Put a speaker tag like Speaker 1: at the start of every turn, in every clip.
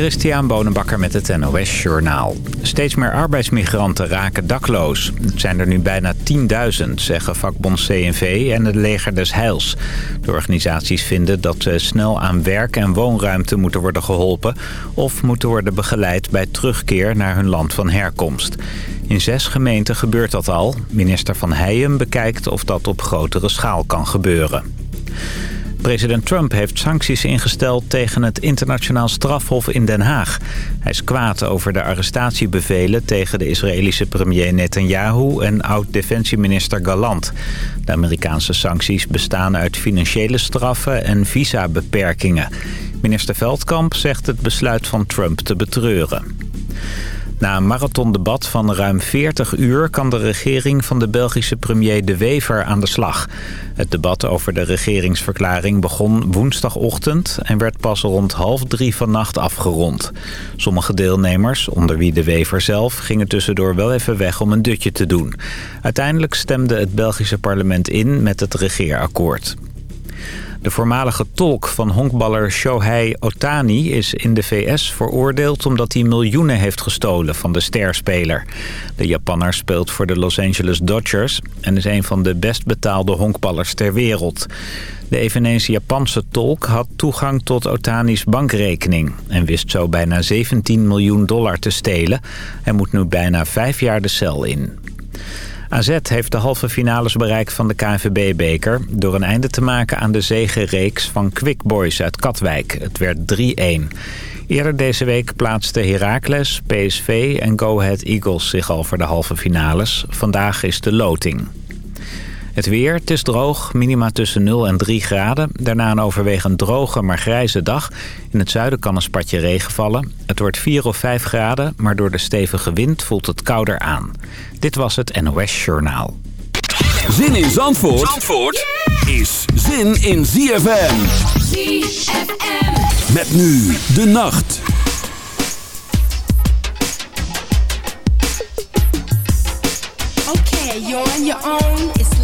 Speaker 1: Christian Bonenbakker met het NOS Journaal. Steeds meer arbeidsmigranten raken dakloos. Het zijn er nu bijna 10.000, zeggen vakbond CNV en het leger des Heils. De organisaties vinden dat ze snel aan werk en woonruimte moeten worden geholpen... of moeten worden begeleid bij terugkeer naar hun land van herkomst. In zes gemeenten gebeurt dat al. Minister Van Heijem bekijkt of dat op grotere schaal kan gebeuren. President Trump heeft sancties ingesteld tegen het internationaal strafhof in Den Haag. Hij is kwaad over de arrestatiebevelen tegen de Israëlische premier Netanyahu en oud-defensieminister Galant. De Amerikaanse sancties bestaan uit financiële straffen en visabeperkingen. Minister Veldkamp zegt het besluit van Trump te betreuren. Na een marathondebat van ruim 40 uur kan de regering van de Belgische premier De Wever aan de slag. Het debat over de regeringsverklaring begon woensdagochtend en werd pas rond half drie vannacht afgerond. Sommige deelnemers, onder wie De Wever zelf, gingen tussendoor wel even weg om een dutje te doen. Uiteindelijk stemde het Belgische parlement in met het regeerakkoord. De voormalige tolk van honkballer Shohei Otani is in de VS veroordeeld omdat hij miljoenen heeft gestolen van de sterspeler. De Japanner speelt voor de Los Angeles Dodgers en is een van de best betaalde honkballers ter wereld. De eveneens Japanse tolk had toegang tot Otani's bankrekening... en wist zo bijna 17 miljoen dollar te stelen. Hij moet nu bijna vijf jaar de cel in. AZ heeft de halve finales bereikt van de KNVB-beker... door een einde te maken aan de zegenreeks van Quick Boys uit Katwijk. Het werd 3-1. Eerder deze week plaatsten Heracles, PSV en Go Ahead Eagles zich al voor de halve finales. Vandaag is de loting. Het weer, het is droog, minima tussen 0 en 3 graden. Daarna een overwegend droge, maar grijze dag. In het zuiden kan een spatje regen vallen. Het wordt 4 of 5 graden, maar door de stevige wind voelt het kouder aan. Dit was het NOS Journaal.
Speaker 2: Zin in Zandvoort, Zandvoort is zin in ZFM. ZFM. Met nu de nacht.
Speaker 3: Okay, you're on your own.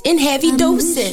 Speaker 4: in heavy doses.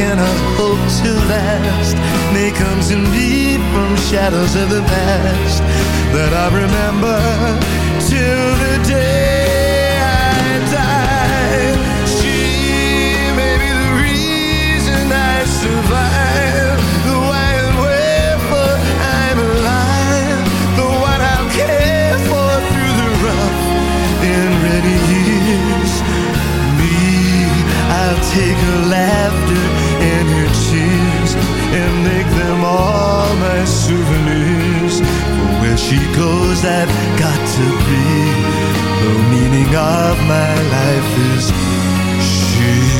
Speaker 5: Cannot hope to last. May come to me from shadows of the past that I remember till the day I die. She may be the reason I survive. The I'm alive. The I'll care for through the rough and ready years. Me, I'll take her laughter all my souvenirs. For where she goes, I've got to be. The meaning of my life is she.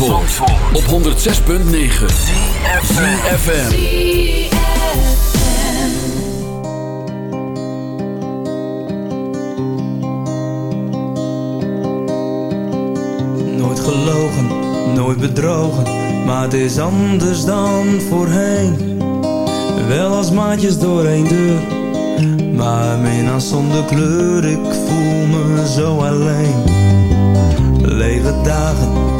Speaker 2: Op 106.9 ZFM.
Speaker 5: Nooit gelogen, nooit bedrogen, maar het is anders dan voorheen. Wel als maatjes door één deur, maar minnaar zonder kleur, ik voel me zo alleen. Lege dagen,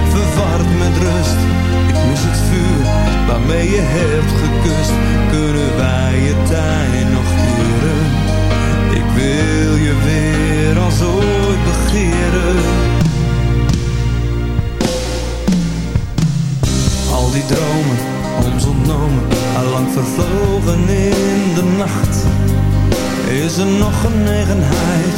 Speaker 5: verward met rust. Ik mis het vuur waarmee je hebt gekust. Kunnen wij je tijd nog keren? Ik wil je weer als ooit begeren. Al die dromen, ons ontnomen, allang vervlogen in de nacht. Is er nog genegenheid?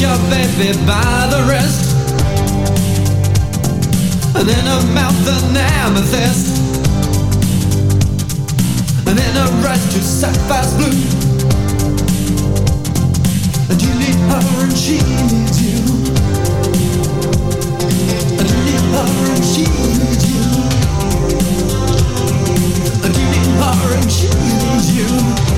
Speaker 6: Your baby by the wrist. And in her mouth an amethyst. And in her eyes two sapphires blue. And you need her and she needs you. And you need her and she needs you. And you need her and she needs you